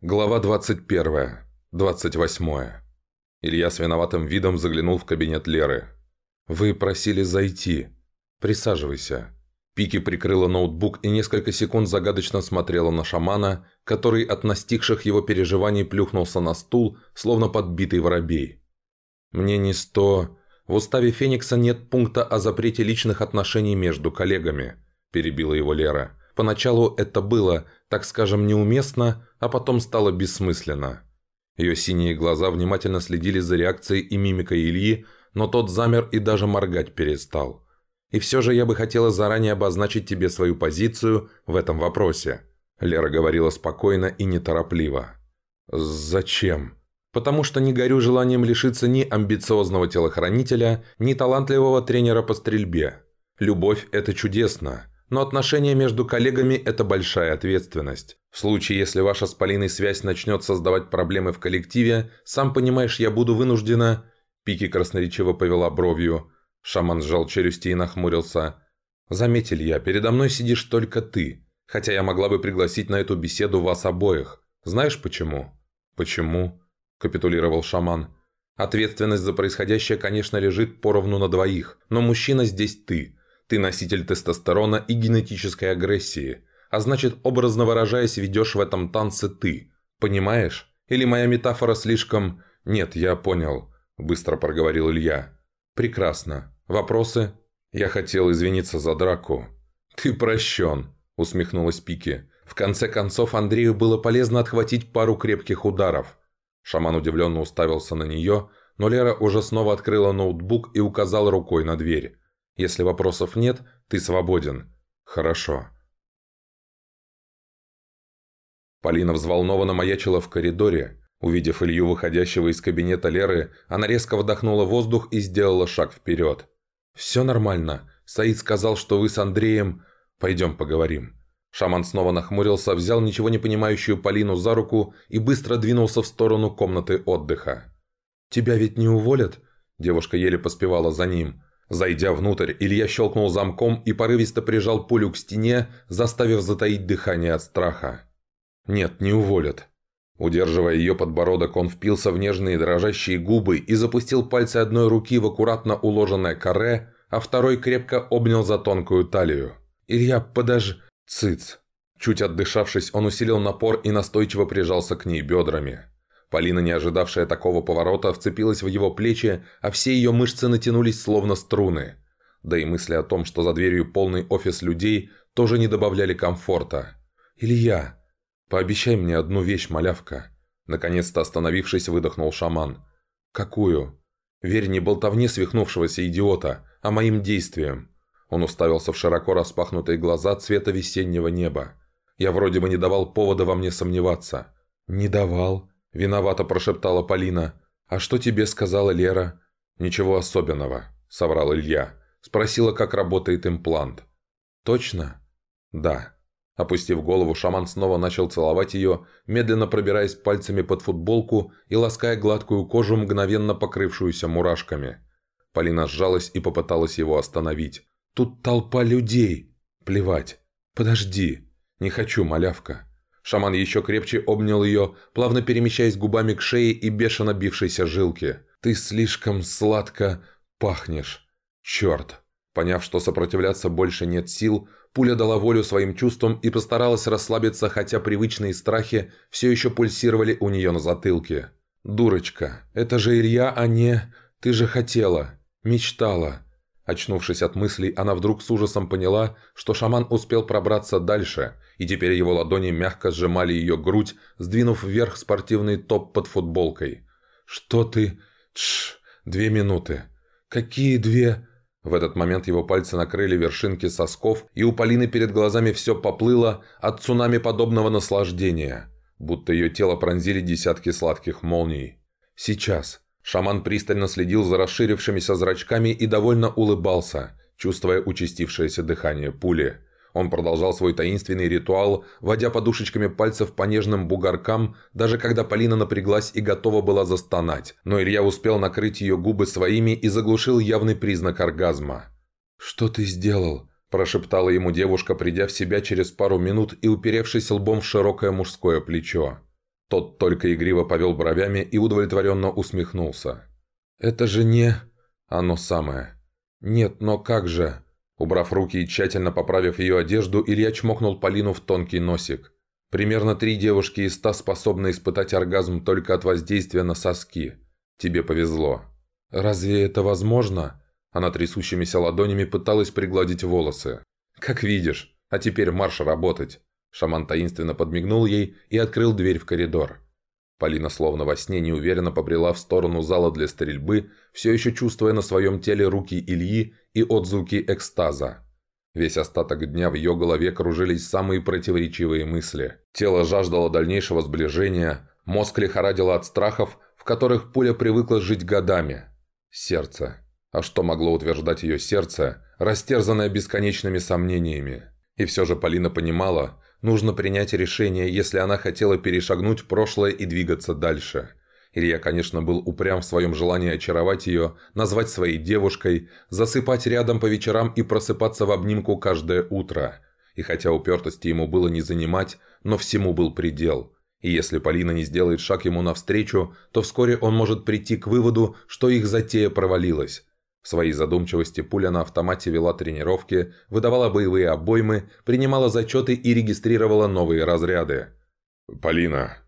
Глава 21. 28. Илья с виноватым видом заглянул в кабинет Леры. «Вы просили зайти. Присаживайся». Пики прикрыла ноутбук и несколько секунд загадочно смотрела на шамана, который от настигших его переживаний плюхнулся на стул, словно подбитый воробей. «Мне не сто...» В уставе Феникса нет пункта о запрете личных отношений между коллегами, перебила его Лера. Поначалу это было, так скажем, неуместно, а потом стало бессмысленно. Ее синие глаза внимательно следили за реакцией и мимикой Ильи, но тот замер и даже моргать перестал. «И все же я бы хотела заранее обозначить тебе свою позицию в этом вопросе», Лера говорила спокойно и неторопливо. «Зачем?» «Потому что не горю желанием лишиться ни амбициозного телохранителя, ни талантливого тренера по стрельбе. Любовь – это чудесно, но отношения между коллегами – это большая ответственность. В случае, если ваша с Полиной связь начнет создавать проблемы в коллективе, сам понимаешь, я буду вынуждена...» Пики красноречиво повела бровью. Шаман сжал челюсти и нахмурился. «Заметь, Илья, передо мной сидишь только ты. Хотя я могла бы пригласить на эту беседу вас обоих. Знаешь почему?» «Почему?» – капитулировал шаман. «Ответственность за происходящее, конечно, лежит поровну на двоих, но мужчина здесь ты. Ты носитель тестостерона и генетической агрессии, а значит, образно выражаясь, ведешь в этом танце ты. Понимаешь? Или моя метафора слишком... Нет, я понял, быстро проговорил Илья. Прекрасно. Вопросы? Я хотел извиниться за драку. Ты прощен, усмехнулась Пики. В конце концов, Андрею было полезно отхватить пару крепких ударов. Шаман удивленно уставился на нее, но Лера уже снова открыла ноутбук и указала рукой на дверь. Если вопросов нет, ты свободен. Хорошо. Полина взволнованно маячила в коридоре. Увидев Илью, выходящего из кабинета Леры, она резко вдохнула воздух и сделала шаг вперед. «Все нормально. Саид сказал, что вы с Андреем... Пойдем поговорим». Шаман снова нахмурился, взял ничего не понимающую Полину за руку и быстро двинулся в сторону комнаты отдыха. «Тебя ведь не уволят?» Девушка еле поспевала за ним. Зайдя внутрь, Илья щелкнул замком и порывисто прижал пулю к стене, заставив затаить дыхание от страха. «Нет, не уволят». Удерживая ее подбородок, он впился в нежные дрожащие губы и запустил пальцы одной руки в аккуратно уложенное каре, а второй крепко обнял за тонкую талию. «Илья, подожди...» «Цыц!» Чуть отдышавшись, он усилил напор и настойчиво прижался к ней бедрами. Полина, не ожидавшая такого поворота, вцепилась в его плечи, а все ее мышцы натянулись словно струны. Да и мысли о том, что за дверью полный офис людей, тоже не добавляли комфорта. «Илья, пообещай мне одну вещь, малявка». Наконец-то остановившись, выдохнул шаман. «Какую?» «Верь не болтовне свихнувшегося идиота, а моим действиям». Он уставился в широко распахнутые глаза цвета весеннего неба. «Я вроде бы не давал повода во мне сомневаться». «Не давал», – виновато прошептала Полина. «А что тебе сказала Лера?» «Ничего особенного», – соврал Илья. Спросила, как работает имплант. «Точно?» «Да». Опустив голову, шаман снова начал целовать ее, медленно пробираясь пальцами под футболку и лаская гладкую кожу, мгновенно покрывшуюся мурашками. Полина сжалась и попыталась его остановить. «Тут толпа людей!» «Плевать!» «Подожди!» «Не хочу, малявка!» Шаман еще крепче обнял ее, плавно перемещаясь губами к шее и бешено бившейся жилке. «Ты слишком сладко пахнешь. Черт!» Поняв, что сопротивляться больше нет сил, пуля дала волю своим чувствам и постаралась расслабиться, хотя привычные страхи все еще пульсировали у нее на затылке. «Дурочка, это же Илья, а не... Ты же хотела, мечтала». Очнувшись от мыслей, она вдруг с ужасом поняла, что шаман успел пробраться дальше – и теперь его ладони мягко сжимали ее грудь, сдвинув вверх спортивный топ под футболкой. «Что ты? Тш, две минуты. Какие две?» В этот момент его пальцы накрыли вершинки сосков, и у Полины перед глазами все поплыло от цунами подобного наслаждения, будто ее тело пронзили десятки сладких молний. «Сейчас». Шаман пристально следил за расширившимися зрачками и довольно улыбался, чувствуя участившееся дыхание пули. Он продолжал свой таинственный ритуал, водя подушечками пальцев по нежным бугоркам, даже когда Полина напряглась и готова была застонать. Но Илья успел накрыть ее губы своими и заглушил явный признак оргазма. «Что ты сделал?» – прошептала ему девушка, придя в себя через пару минут и уперевшись лбом в широкое мужское плечо. Тот только игриво повел бровями и удовлетворенно усмехнулся. «Это же не... оно самое. Нет, но как же...» Убрав руки и тщательно поправив ее одежду, Илья чмокнул Полину в тонкий носик. Примерно три девушки из ста способны испытать оргазм только от воздействия на соски. Тебе повезло. Разве это возможно? Она трясущимися ладонями пыталась пригладить волосы. Как видишь. А теперь марш работать. Шаман таинственно подмигнул ей и открыл дверь в коридор. Полина словно во сне неуверенно побрела в сторону зала для стрельбы, все еще чувствуя на своем теле руки Ильи и отзвуки экстаза. Весь остаток дня в ее голове кружились самые противоречивые мысли. Тело жаждало дальнейшего сближения, мозг лихорадило от страхов, в которых пуля привыкла жить годами. Сердце. А что могло утверждать ее сердце, растерзанное бесконечными сомнениями? И все же Полина понимала, нужно принять решение, если она хотела перешагнуть прошлое и двигаться дальше. Илья, конечно, был упрям в своем желании очаровать ее, назвать своей девушкой, засыпать рядом по вечерам и просыпаться в обнимку каждое утро. И хотя упертости ему было не занимать, но всему был предел. И если Полина не сделает шаг ему навстречу, то вскоре он может прийти к выводу, что их затея провалилась. Своей задумчивости пуля на автомате вела тренировки, выдавала боевые обоймы, принимала зачеты и регистрировала новые разряды. «Полина».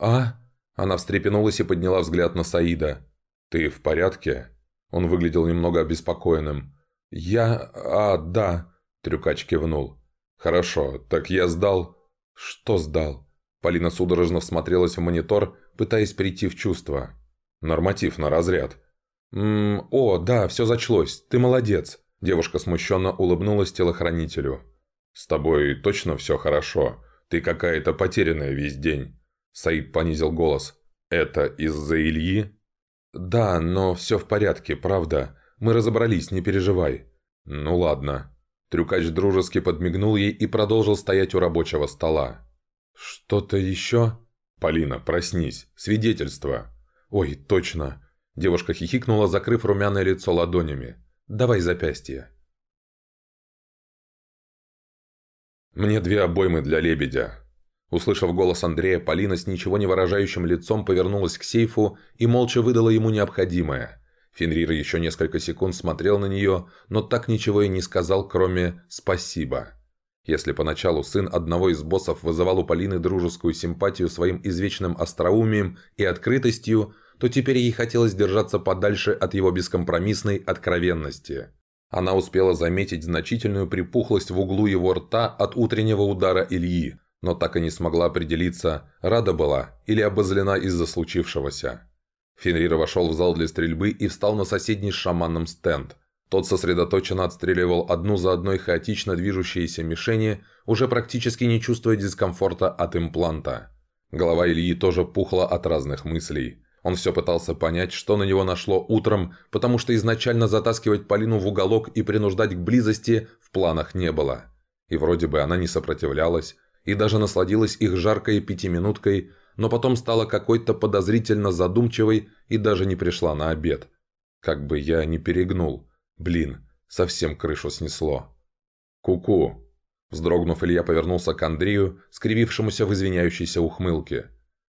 «А?» Она встрепенулась и подняла взгляд на Саида. «Ты в порядке?» Он выглядел немного обеспокоенным. «Я... А, да...» Трюкач кивнул. «Хорошо, так я сдал...» «Что сдал?» Полина судорожно всмотрелась в монитор, пытаясь прийти в чувство. «Норматив на разряд». «Ммм... О, да, все зачлось. Ты молодец». Девушка смущенно улыбнулась телохранителю. «С тобой точно все хорошо? Ты какая-то потерянная весь день». Саид понизил голос. «Это из-за Ильи?» «Да, но все в порядке, правда. Мы разобрались, не переживай». «Ну ладно». Трюкач дружески подмигнул ей и продолжил стоять у рабочего стола. «Что-то еще?» «Полина, проснись. Свидетельство». «Ой, точно». Девушка хихикнула, закрыв румяное лицо ладонями. «Давай запястье». «Мне две обоймы для лебедя», Услышав голос Андрея, Полина с ничего не выражающим лицом повернулась к сейфу и молча выдала ему необходимое. Фенрир еще несколько секунд смотрел на нее, но так ничего и не сказал, кроме «спасибо». Если поначалу сын одного из боссов вызывал у Полины дружескую симпатию своим извечным остроумием и открытостью, то теперь ей хотелось держаться подальше от его бескомпромиссной откровенности. Она успела заметить значительную припухлость в углу его рта от утреннего удара Ильи, но так и не смогла определиться, рада была или обозлена из-за случившегося. Фенрир вошел в зал для стрельбы и встал на соседний с шаманом стенд. Тот сосредоточенно отстреливал одну за одной хаотично движущиеся мишени, уже практически не чувствуя дискомфорта от импланта. Голова Ильи тоже пухла от разных мыслей. Он все пытался понять, что на него нашло утром, потому что изначально затаскивать Полину в уголок и принуждать к близости в планах не было. И вроде бы она не сопротивлялась, и даже насладилась их жаркой пятиминуткой, но потом стала какой-то подозрительно задумчивой и даже не пришла на обед. Как бы я не перегнул. Блин, совсем крышу снесло. «Ку-ку!» Вздрогнув, Илья повернулся к Андрею, скривившемуся в извиняющейся ухмылке.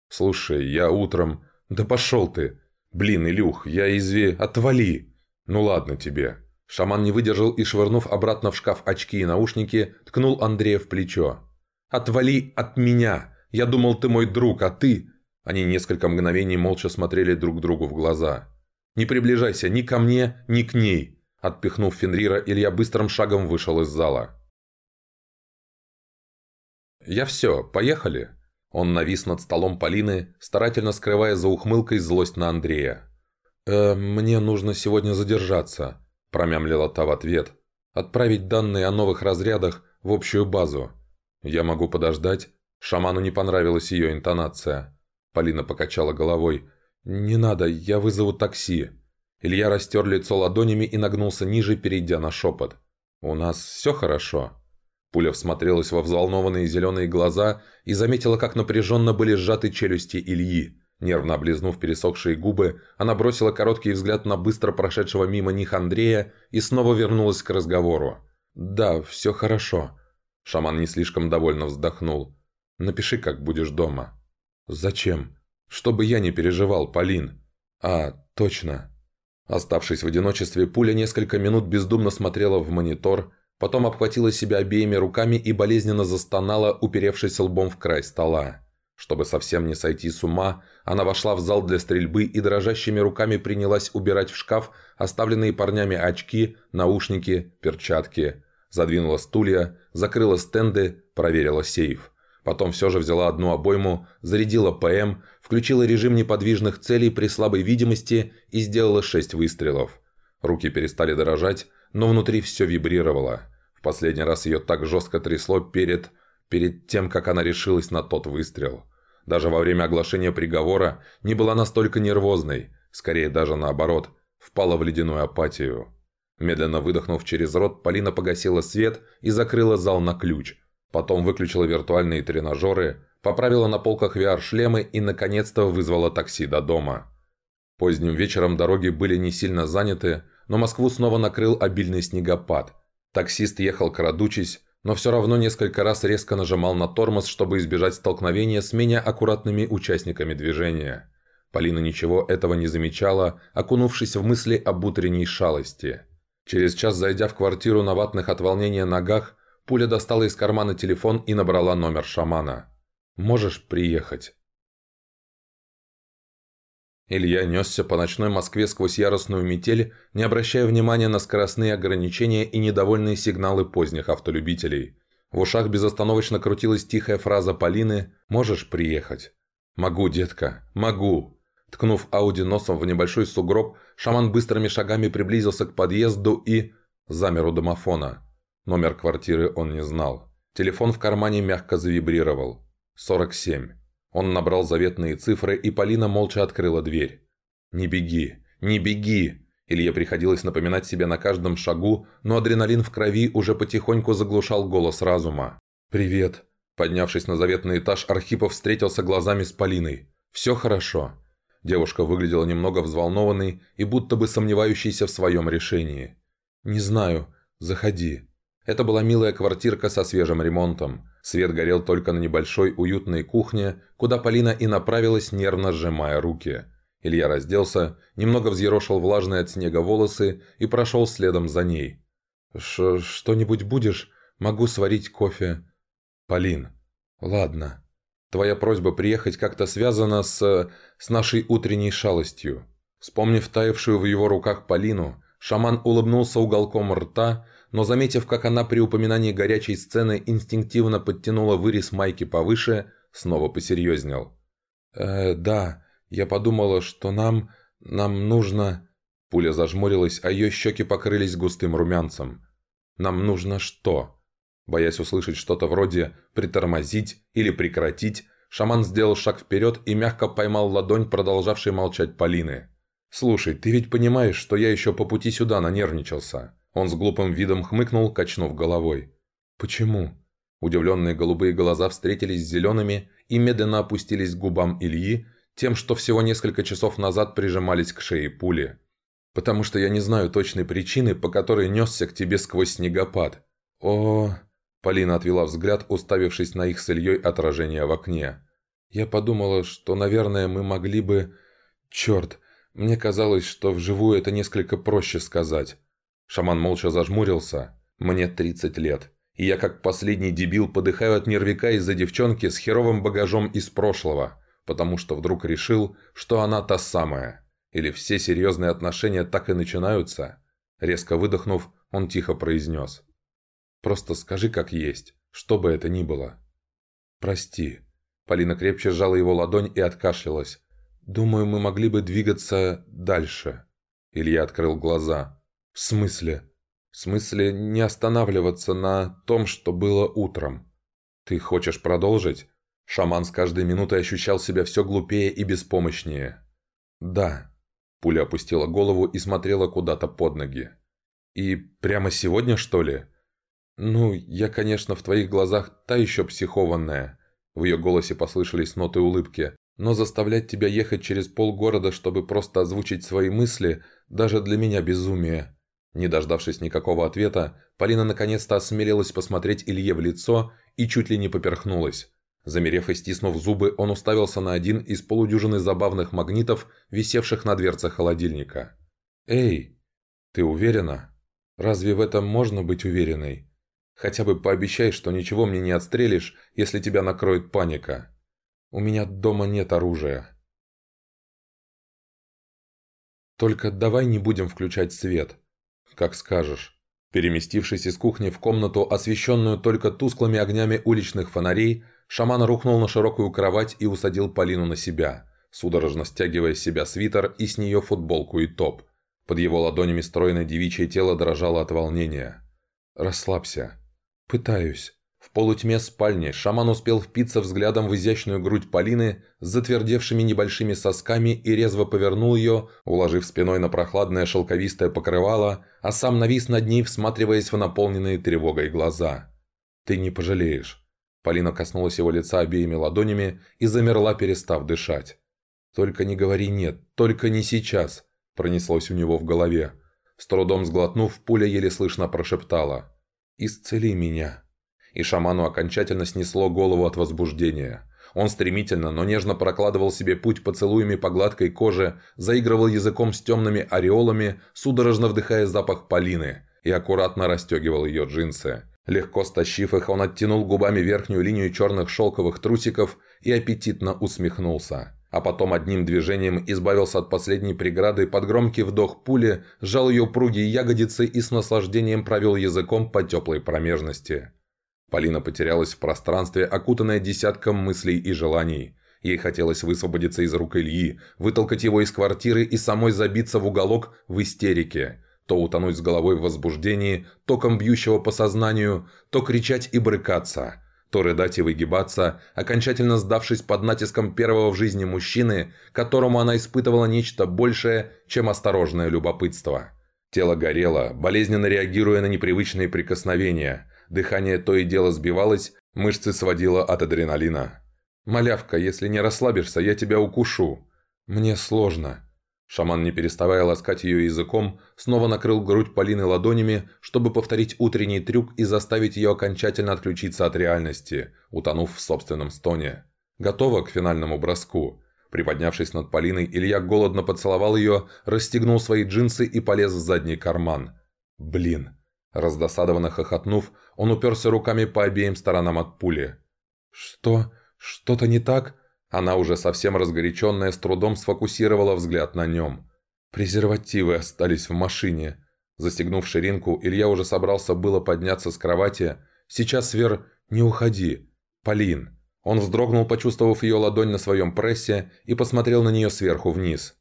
«Слушай, я утром...» «Да пошел ты!» «Блин, Илюх, я изви... Отвали!» «Ну ладно тебе». Шаман не выдержал и, швырнув обратно в шкаф очки и наушники, ткнул Андрея в плечо. «Отвали от меня! Я думал, ты мой друг, а ты...» Они несколько мгновений молча смотрели друг другу в глаза. «Не приближайся ни ко мне, ни к ней!» Отпихнув Фенрира, Илья быстрым шагом вышел из зала. «Я все, поехали!» Он навис над столом Полины, старательно скрывая за ухмылкой злость на Андрея. «Э, «Мне нужно сегодня задержаться», – промямлила та в ответ. «Отправить данные о новых разрядах в общую базу. «Я могу подождать?» Шаману не понравилась ее интонация. Полина покачала головой. «Не надо, я вызову такси». Илья растер лицо ладонями и нагнулся ниже, перейдя на шепот. «У нас все хорошо?» Пуля всмотрелась во взволнованные зеленые глаза и заметила, как напряженно были сжаты челюсти Ильи. Нервно облизнув пересохшие губы, она бросила короткий взгляд на быстро прошедшего мимо них Андрея и снова вернулась к разговору. «Да, все хорошо. Шаман не слишком довольно вздохнул. «Напиши, как будешь дома». «Зачем?» «Чтобы я не переживал, Полин». «А, точно». Оставшись в одиночестве, пуля несколько минут бездумно смотрела в монитор, потом обхватила себя обеими руками и болезненно застонала, уперевшись лбом в край стола. Чтобы совсем не сойти с ума, она вошла в зал для стрельбы и дрожащими руками принялась убирать в шкаф оставленные парнями очки, наушники, перчатки. Задвинула стулья, закрыла стенды, проверила сейф. Потом все же взяла одну обойму, зарядила ПМ, включила режим неподвижных целей при слабой видимости и сделала шесть выстрелов. Руки перестали дрожать, но внутри все вибрировало. В последний раз ее так жестко трясло перед... перед тем, как она решилась на тот выстрел. Даже во время оглашения приговора не была настолько нервозной, скорее даже наоборот, впала в ледяную апатию. Медленно выдохнув через рот, Полина погасила свет и закрыла зал на ключ – Потом выключила виртуальные тренажеры, поправила на полках VR-шлемы и, наконец-то, вызвала такси до дома. Поздним вечером дороги были не сильно заняты, но Москву снова накрыл обильный снегопад. Таксист ехал крадучись, но все равно несколько раз резко нажимал на тормоз, чтобы избежать столкновения с менее аккуратными участниками движения. Полина ничего этого не замечала, окунувшись в мысли об утренней шалости. Через час, зайдя в квартиру на ватных от волнения ногах, Пуля достала из кармана телефон и набрала номер шамана. «Можешь приехать?» Илья несся по ночной Москве сквозь яростную метель, не обращая внимания на скоростные ограничения и недовольные сигналы поздних автолюбителей. В ушах безостановочно крутилась тихая фраза Полины «Можешь приехать?» «Могу, детка, могу!» Ткнув Ауди носом в небольшой сугроб, шаман быстрыми шагами приблизился к подъезду и... замер у домофона. Номер квартиры он не знал. Телефон в кармане мягко завибрировал. 47. Он набрал заветные цифры, и Полина молча открыла дверь. «Не беги! Не беги!» Илье приходилось напоминать себе на каждом шагу, но адреналин в крови уже потихоньку заглушал голос разума. «Привет!» Поднявшись на заветный этаж, Архипов встретился глазами с Полиной. «Все хорошо». Девушка выглядела немного взволнованной и будто бы сомневающейся в своем решении. «Не знаю. Заходи». Это была милая квартирка со свежим ремонтом. Свет горел только на небольшой уютной кухне, куда Полина и направилась, нервно сжимая руки. Илья разделся, немного взъерошил влажные от снега волосы и прошел следом за ней. «Что-нибудь будешь? Могу сварить кофе». «Полин». «Ладно. Твоя просьба приехать как-то связана с... с нашей утренней шалостью». Вспомнив таявшую в его руках Полину, шаман улыбнулся уголком рта, но заметив, как она при упоминании горячей сцены инстинктивно подтянула вырез майки повыше, снова посерьезнел. «Э, да, я подумала, что нам... нам нужно...» Пуля зажмурилась, а ее щеки покрылись густым румянцем. «Нам нужно что?» Боясь услышать что-то вроде «притормозить» или «прекратить», шаман сделал шаг вперед и мягко поймал ладонь, продолжавшей молчать Полины. «Слушай, ты ведь понимаешь, что я еще по пути сюда нанервничался?» Он с глупым видом хмыкнул, качнув головой. «Почему?» Удивленные голубые глаза встретились с зелеными и медленно опустились к губам Ильи, тем, что всего несколько часов назад прижимались к шее пули. «Потому что я не знаю точной причины, по которой несся к тебе сквозь снегопад». «О...» Полина отвела взгляд, уставившись на их с Ильей отражение в окне. «Я подумала, что, наверное, мы могли бы...» «Черт, мне казалось, что вживую это несколько проще сказать. Шаман молча зажмурился. «Мне 30 лет, и я как последний дебил подыхаю от нервика из-за девчонки с херовым багажом из прошлого, потому что вдруг решил, что она та самая. Или все серьезные отношения так и начинаются?» Резко выдохнув, он тихо произнес. «Просто скажи, как есть, что бы это ни было». «Прости». Полина крепче сжала его ладонь и откашлялась. «Думаю, мы могли бы двигаться дальше». Илья открыл глаза. «В смысле?» «В смысле не останавливаться на том, что было утром. Ты хочешь продолжить?» Шаман с каждой минутой ощущал себя все глупее и беспомощнее. «Да». Пуля опустила голову и смотрела куда-то под ноги. «И прямо сегодня, что ли?» «Ну, я, конечно, в твоих глазах та еще психованная». В ее голосе послышались ноты улыбки. «Но заставлять тебя ехать через полгорода, чтобы просто озвучить свои мысли, даже для меня безумие. Не дождавшись никакого ответа, Полина наконец-то осмелилась посмотреть Илье в лицо и чуть ли не поперхнулась. Замерев и стиснув зубы, он уставился на один из полудюжины забавных магнитов, висевших на дверце холодильника. «Эй, ты уверена? Разве в этом можно быть уверенной? Хотя бы пообещай, что ничего мне не отстрелишь, если тебя накроет паника. У меня дома нет оружия». «Только давай не будем включать свет. Как скажешь». Переместившись из кухни в комнату, освещенную только тусклыми огнями уличных фонарей, шаман рухнул на широкую кровать и усадил Полину на себя, судорожно стягивая с себя свитер и с нее футболку и топ. Под его ладонями стройное девичье тело дрожало от волнения. «Расслабься». «Пытаюсь». В полутьме спальни шаман успел впиться взглядом в изящную грудь Полины с затвердевшими небольшими сосками и резво повернул ее, уложив спиной на прохладное шелковистое покрывало, а сам навис над ней, всматриваясь в наполненные тревогой глаза. «Ты не пожалеешь». Полина коснулась его лица обеими ладонями и замерла, перестав дышать. «Только не говори «нет», только не сейчас», – пронеслось у него в голове. С трудом сглотнув, пуля еле слышно прошептала. «Исцели меня» и шаману окончательно снесло голову от возбуждения. Он стремительно, но нежно прокладывал себе путь поцелуями по гладкой коже, заигрывал языком с темными ореолами, судорожно вдыхая запах полины, и аккуратно расстегивал ее джинсы. Легко стащив их, он оттянул губами верхнюю линию черных шелковых трусиков и аппетитно усмехнулся. А потом одним движением избавился от последней преграды под громкий вдох пули, сжал ее упругие ягодицы и с наслаждением провел языком по теплой промежности. Полина потерялась в пространстве, окутанная десятком мыслей и желаний. Ей хотелось высвободиться из рук Ильи, вытолкать его из квартиры и самой забиться в уголок в истерике. То утонуть с головой в возбуждении, током бьющего по сознанию, то кричать и брыкаться, то рыдать и выгибаться, окончательно сдавшись под натиском первого в жизни мужчины, которому она испытывала нечто большее, чем осторожное любопытство. Тело горело, болезненно реагируя на непривычные прикосновения – Дыхание то и дело сбивалось, мышцы сводило от адреналина. «Малявка, если не расслабишься, я тебя укушу». «Мне сложно». Шаман, не переставая ласкать ее языком, снова накрыл грудь Полины ладонями, чтобы повторить утренний трюк и заставить ее окончательно отключиться от реальности, утонув в собственном стоне. Готова к финальному броску. Приподнявшись над Полиной, Илья голодно поцеловал ее, расстегнул свои джинсы и полез в задний карман. «Блин, Раздосадованно хохотнув, он уперся руками по обеим сторонам от пули. «Что? Что-то не так?» Она уже совсем разгоряченная с трудом сфокусировала взгляд на нем. «Презервативы остались в машине». Застегнув ширинку, Илья уже собрался было подняться с кровати. «Сейчас, Вер, не уходи. Полин». Он вздрогнул, почувствовав ее ладонь на своем прессе, и посмотрел на нее сверху вниз.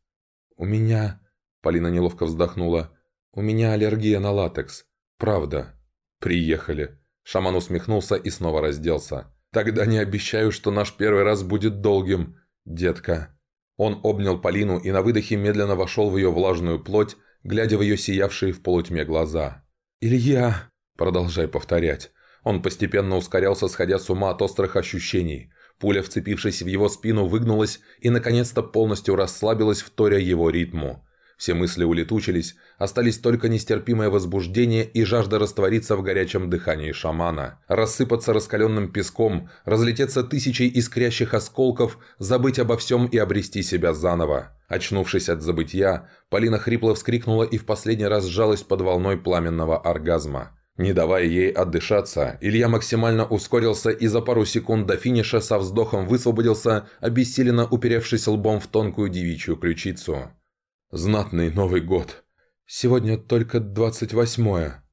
«У меня...» Полина неловко вздохнула. «У меня аллергия на латекс. «Правда. Приехали». Шаман усмехнулся и снова разделся. «Тогда не обещаю, что наш первый раз будет долгим, детка». Он обнял Полину и на выдохе медленно вошел в ее влажную плоть, глядя в ее сиявшие в полутьме глаза. «Илья!» «Продолжай повторять». Он постепенно ускорялся, сходя с ума от острых ощущений. Пуля, вцепившись в его спину, выгнулась и, наконец-то, полностью расслабилась, вторя его ритму. Все мысли улетучились, остались только нестерпимое возбуждение и жажда раствориться в горячем дыхании шамана, рассыпаться раскаленным песком, разлететься тысячей искрящих осколков, забыть обо всем и обрести себя заново. Очнувшись от забытья, Полина хрипло вскрикнула и в последний раз сжалась под волной пламенного оргазма. Не давая ей отдышаться, Илья максимально ускорился и за пару секунд до финиша со вздохом высвободился, обессиленно уперевшись лбом в тонкую девичью ключицу. Знатный Новый год. Сегодня только двадцать восьмое.